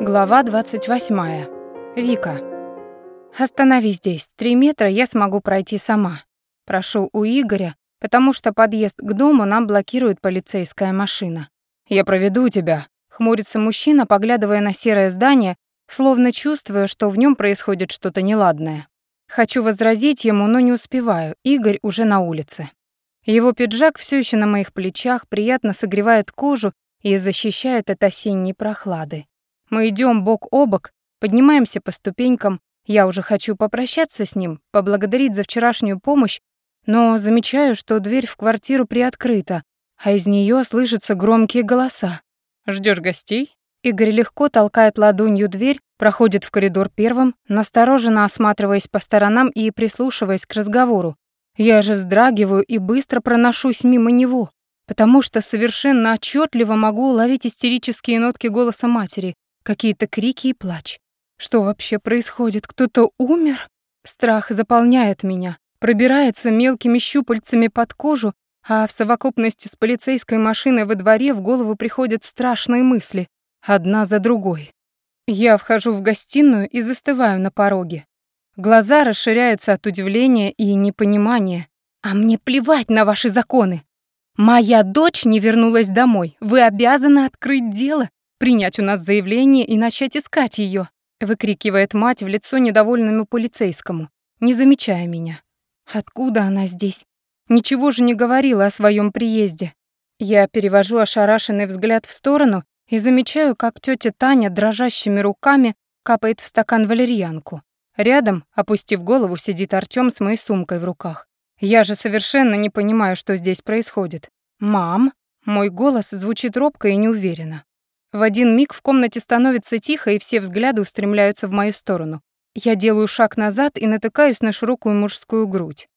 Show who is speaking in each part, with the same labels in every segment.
Speaker 1: Глава 28. Вика. «Останови здесь. Три метра я смогу пройти сама. Прошу у Игоря, потому что подъезд к дому нам блокирует полицейская машина. Я проведу тебя», — хмурится мужчина, поглядывая на серое здание, словно чувствуя, что в нем происходит что-то неладное. Хочу возразить ему, но не успеваю. Игорь уже на улице. Его пиджак все еще на моих плечах, приятно согревает кожу и защищает от осенней прохлады. Мы идем бок о бок, поднимаемся по ступенькам. Я уже хочу попрощаться с ним, поблагодарить за вчерашнюю помощь, но замечаю, что дверь в квартиру приоткрыта, а из нее слышатся громкие голоса. Ждешь гостей?» Игорь легко толкает ладонью дверь, проходит в коридор первым, настороженно осматриваясь по сторонам и прислушиваясь к разговору. Я же вздрагиваю и быстро проношусь мимо него, потому что совершенно отчетливо могу уловить истерические нотки голоса матери, Какие-то крики и плач. Что вообще происходит? Кто-то умер? Страх заполняет меня, пробирается мелкими щупальцами под кожу, а в совокупности с полицейской машиной во дворе в голову приходят страшные мысли, одна за другой. Я вхожу в гостиную и застываю на пороге. Глаза расширяются от удивления и непонимания. А мне плевать на ваши законы. Моя дочь не вернулась домой. Вы обязаны открыть дело принять у нас заявление и начать искать ее, выкрикивает мать в лицо недовольному полицейскому, не замечая меня. Откуда она здесь? Ничего же не говорила о своем приезде. Я перевожу ошарашенный взгляд в сторону и замечаю, как тетя Таня дрожащими руками капает в стакан валерьянку. Рядом, опустив голову, сидит Артём с моей сумкой в руках. Я же совершенно не понимаю, что здесь происходит. «Мам?» Мой голос звучит робко и неуверенно. В один миг в комнате становится тихо, и все взгляды устремляются в мою сторону. Я делаю шаг назад и натыкаюсь на широкую мужскую грудь.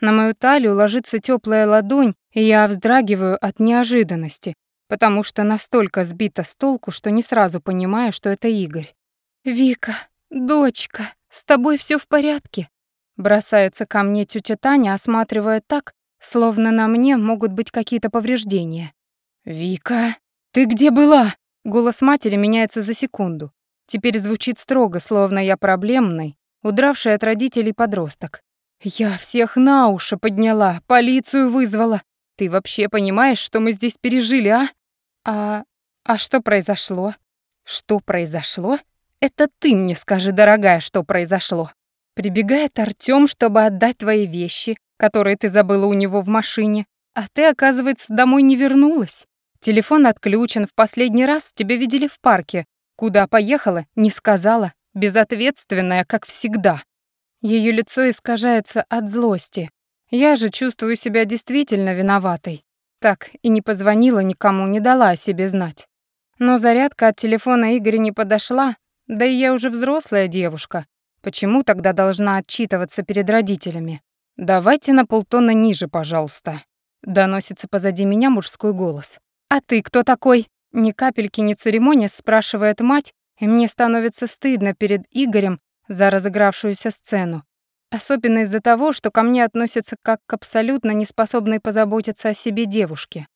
Speaker 1: На мою талию ложится теплая ладонь, и я вздрагиваю от неожиданности, потому что настолько сбита с толку, что не сразу понимаю, что это Игорь. «Вика, дочка, с тобой все в порядке?» Бросается ко мне тетя Таня, осматривая так, словно на мне могут быть какие-то повреждения. «Вика, ты где была?» Голос матери меняется за секунду. Теперь звучит строго, словно я проблемный, удравший от родителей подросток. «Я всех на уши подняла, полицию вызвала. Ты вообще понимаешь, что мы здесь пережили, а? А... а что произошло? Что произошло? Это ты мне скажи, дорогая, что произошло. Прибегает Артём, чтобы отдать твои вещи, которые ты забыла у него в машине, а ты, оказывается, домой не вернулась. Телефон отключен, в последний раз тебя видели в парке. Куда поехала, не сказала, безответственная, как всегда. Ее лицо искажается от злости. Я же чувствую себя действительно виноватой. Так и не позвонила никому, не дала о себе знать. Но зарядка от телефона Игоря не подошла, да и я уже взрослая девушка. Почему тогда должна отчитываться перед родителями? «Давайте на полтона ниже, пожалуйста», — доносится позади меня мужской голос. «А ты кто такой?» Ни капельки не церемония спрашивает мать, и мне становится стыдно перед Игорем за разыгравшуюся сцену. Особенно из-за того, что ко мне относятся как к абсолютно неспособной позаботиться о себе девушке.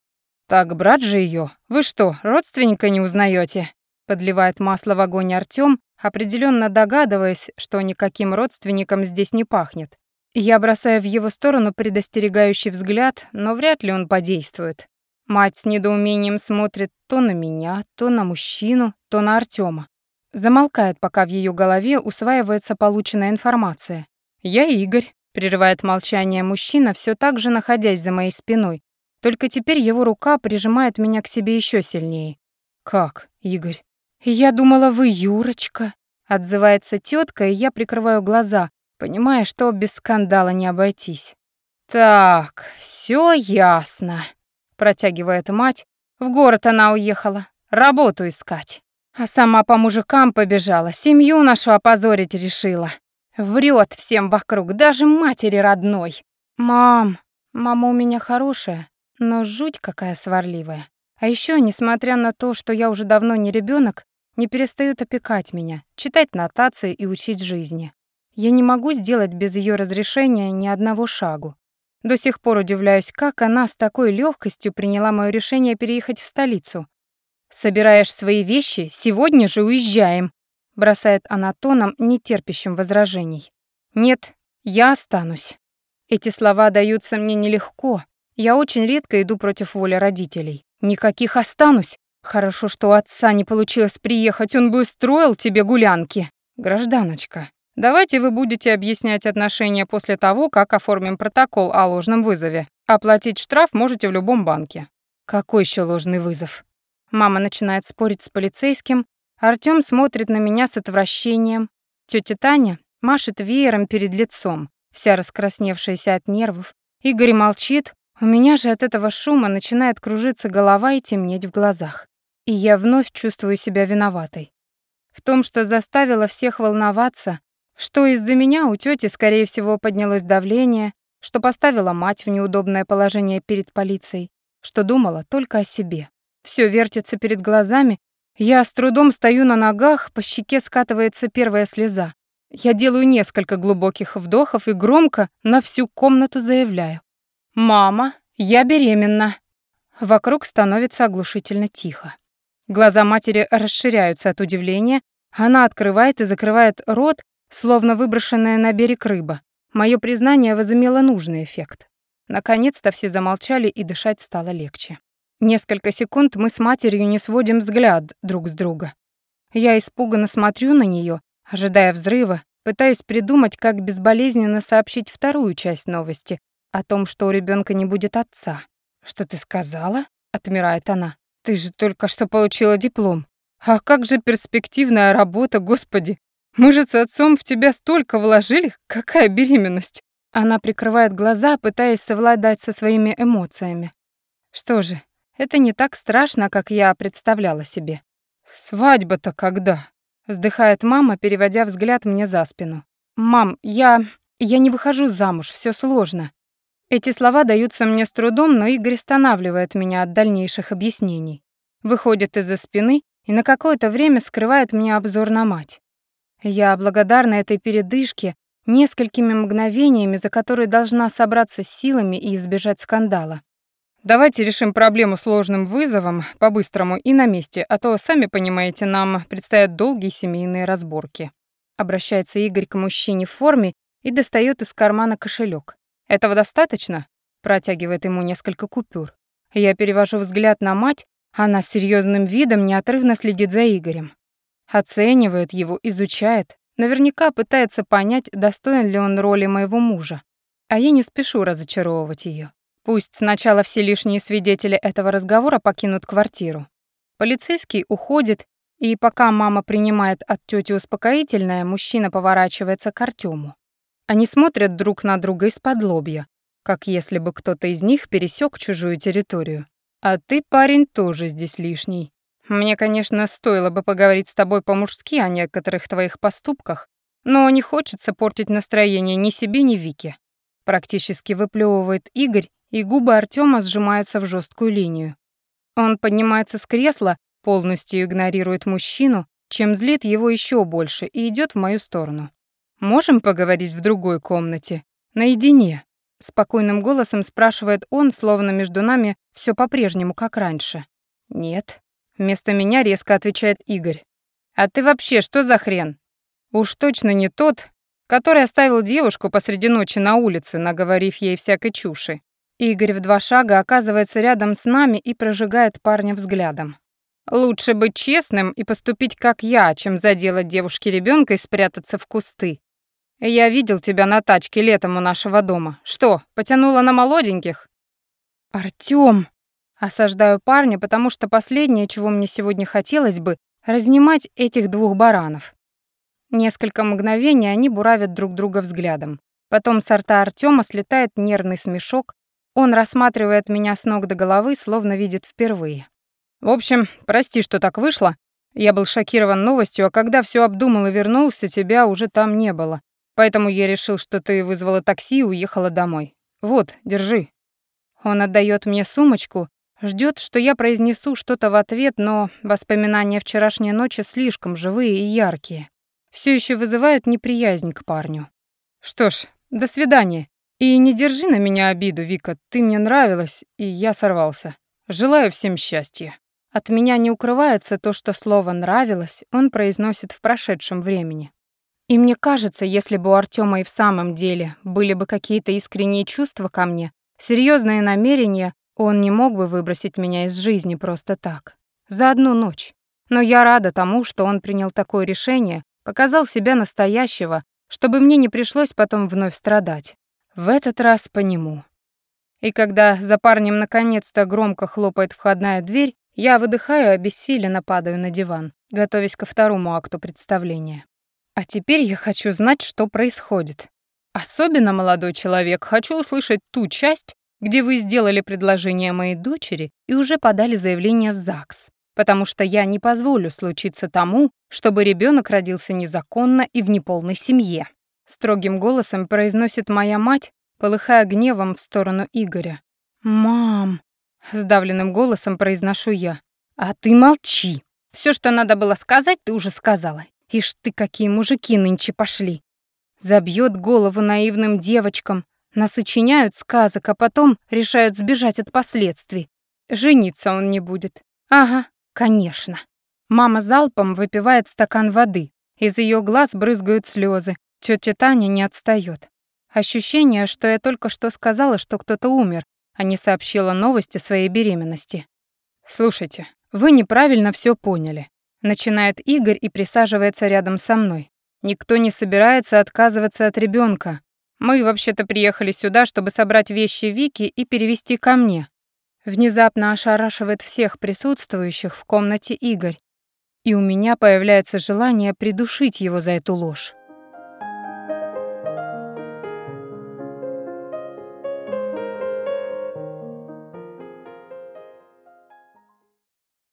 Speaker 1: «Так, брат же ее, вы что, родственника не узнаете? Подливает масло в огонь Артём, определенно догадываясь, что никаким родственником здесь не пахнет. Я бросаю в его сторону предостерегающий взгляд, но вряд ли он подействует. Мать с недоумением смотрит то на меня, то на мужчину, то на Артема. Замолкает, пока в ее голове усваивается полученная информация. «Я Игорь», — прерывает молчание мужчина, все так же находясь за моей спиной. Только теперь его рука прижимает меня к себе еще сильнее. «Как, Игорь?» «Я думала, вы Юрочка», — отзывается тетка, и я прикрываю глаза, понимая, что без скандала не обойтись. «Так, все ясно», протягивает мать. В город она уехала, работу искать. А сама по мужикам побежала, семью нашу опозорить решила. Врет всем вокруг, даже матери родной. Мам, мама у меня хорошая, но жуть какая сварливая. А еще, несмотря на то, что я уже давно не ребенок, не перестают опекать меня, читать нотации и учить жизни. Я не могу сделать без ее разрешения ни одного шагу. До сих пор удивляюсь, как она с такой легкостью приняла мое решение переехать в столицу. Собираешь свои вещи, сегодня же уезжаем, бросает она тоном, не терпящим возражений. Нет, я останусь. Эти слова даются мне нелегко. Я очень редко иду против воли родителей. Никаких останусь. Хорошо, что у отца не получилось приехать, он бы устроил тебе гулянки. Гражданочка, давайте вы будете объяснять отношения после того, как оформим протокол о ложном вызове. Оплатить штраф можете в любом банке. Какой еще ложный вызов? Мама начинает спорить с полицейским, Артём смотрит на меня с отвращением. Тётя Таня машет веером перед лицом, вся раскрасневшаяся от нервов. Игорь молчит, у меня же от этого шума начинает кружиться голова и темнеть в глазах. И я вновь чувствую себя виноватой. В том, что заставила всех волноваться, что из-за меня у тёти, скорее всего, поднялось давление, что поставила мать в неудобное положение перед полицией, что думала только о себе. Всё вертится перед глазами, я с трудом стою на ногах, по щеке скатывается первая слеза. Я делаю несколько глубоких вдохов и громко на всю комнату заявляю. «Мама, я беременна!» Вокруг становится оглушительно тихо. Глаза матери расширяются от удивления, она открывает и закрывает рот, словно выброшенная на берег рыба. Моё признание возымело нужный эффект. Наконец-то все замолчали, и дышать стало легче. Несколько секунд мы с матерью не сводим взгляд друг с друга. Я испуганно смотрю на нее, ожидая взрыва, пытаюсь придумать, как безболезненно сообщить вторую часть новости о том, что у ребенка не будет отца. «Что ты сказала?» — отмирает она. «Ты же только что получила диплом. А как же перспективная работа, господи! Мы же с отцом в тебя столько вложили, какая беременность!» Она прикрывает глаза, пытаясь совладать со своими эмоциями. Что же, это не так страшно, как я представляла себе. «Свадьба-то когда?» — вздыхает мама, переводя взгляд мне за спину. «Мам, я... я не выхожу замуж, все сложно». Эти слова даются мне с трудом, но Игорь останавливает меня от дальнейших объяснений. Выходит из-за спины и на какое-то время скрывает мне обзор на мать. Я благодарна этой передышке, несколькими мгновениями, за которые должна собраться с силами и избежать скандала. Давайте решим проблему сложным вызовом по-быстрому и на месте, а то, сами понимаете, нам предстоят долгие семейные разборки. Обращается Игорь к мужчине в форме и достает из кармана кошелек. Этого достаточно? Протягивает ему несколько купюр. Я перевожу взгляд на мать, она с серьезным видом неотрывно следит за Игорем. Оценивает его, изучает, наверняка пытается понять, достоин ли он роли моего мужа. А я не спешу разочаровывать ее. Пусть сначала все лишние свидетели этого разговора покинут квартиру. Полицейский уходит, и пока мама принимает от тети успокоительное, мужчина поворачивается к Артему. Они смотрят друг на друга из-под лобья, как если бы кто-то из них пересек чужую территорию. А ты, парень, тоже здесь лишний. Мне, конечно, стоило бы поговорить с тобой по-мужски о некоторых твоих поступках, но не хочется портить настроение ни себе, ни Вике. Практически выплевывает Игорь и губы Артема сжимаются в жесткую линию. Он поднимается с кресла, полностью игнорирует мужчину, чем злит его еще больше и идет в мою сторону. «Можем поговорить в другой комнате? Наедине?» Спокойным голосом спрашивает он, словно между нами все по-прежнему, как раньше. «Нет». Вместо меня резко отвечает Игорь. «А ты вообще что за хрен? Уж точно не тот, который оставил девушку посреди ночи на улице, наговорив ей всякой чуши. Игорь в два шага оказывается рядом с нами и прожигает парня взглядом. «Лучше быть честным и поступить как я, чем заделать девушке ребенка и спрятаться в кусты. Я видел тебя на тачке летом у нашего дома. Что, потянула на молоденьких?» «Артём!» Осаждаю парня, потому что последнее, чего мне сегодня хотелось бы, разнимать этих двух баранов. Несколько мгновений они буравят друг друга взглядом. Потом с рта Артёма слетает нервный смешок, он рассматривает меня с ног до головы, словно видит впервые. В общем, прости, что так вышло. Я был шокирован новостью, а когда все обдумал и вернулся, тебя уже там не было. Поэтому я решил, что ты вызвала такси и уехала домой. Вот, держи. Он отдает мне сумочку, ждет, что я произнесу что-то в ответ, но воспоминания вчерашней ночи слишком живые и яркие. Все еще вызывают неприязнь к парню. Что ж, до свидания. И не держи на меня обиду, Вика, ты мне нравилась, и я сорвался. Желаю всем счастья. От меня не укрывается то, что слово «нравилось» он произносит в прошедшем времени. И мне кажется, если бы у Артёма и в самом деле были бы какие-то искренние чувства ко мне, серьезные намерения, он не мог бы выбросить меня из жизни просто так. За одну ночь. Но я рада тому, что он принял такое решение, показал себя настоящего, чтобы мне не пришлось потом вновь страдать. В этот раз по нему. И когда за парнем наконец-то громко хлопает входная дверь, я выдыхаю обессиленно падаю на диван, готовясь ко второму акту представления. А теперь я хочу знать, что происходит. Особенно, молодой человек, хочу услышать ту часть, где вы сделали предложение моей дочери и уже подали заявление в ЗАГС, потому что я не позволю случиться тому, чтобы ребенок родился незаконно и в неполной семье. Строгим голосом произносит моя мать, полыхая гневом в сторону Игоря. «Мам!» — сдавленным голосом произношу я. «А ты молчи! Все, что надо было сказать, ты уже сказала. Ишь ты, какие мужики нынче пошли! Забьет голову наивным девочкам, насочиняют сказок, а потом решают сбежать от последствий. Жениться он не будет. Ага, конечно. Мама залпом выпивает стакан воды. Из ее глаз брызгают слезы. Тетя Таня не отстает. Ощущение, что я только что сказала, что кто-то умер, а не сообщила новости своей беременности. «Слушайте, вы неправильно все поняли», — начинает Игорь и присаживается рядом со мной. «Никто не собирается отказываться от ребенка. Мы вообще-то приехали сюда, чтобы собрать вещи Вики и перевести ко мне». Внезапно ошарашивает всех присутствующих в комнате Игорь, и у меня появляется желание придушить его за эту ложь.